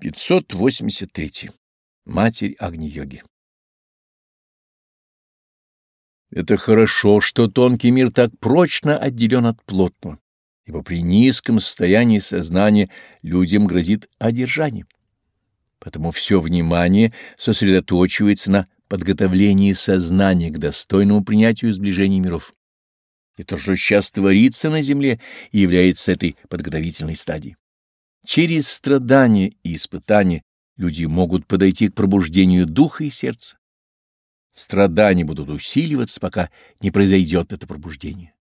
583. Матерь Агни-йоги Это хорошо, что тонкий мир так прочно отделен от плотного, ибо при низком состоянии сознания людям грозит одержание. Потому все внимание сосредоточивается на подготовлении сознания к достойному принятию сближения миров. И то, что сейчас творится на Земле, является этой подготовительной стадией. Через страдания и испытания люди могут подойти к пробуждению духа и сердца. Страдания будут усиливаться, пока не произойдет это пробуждение.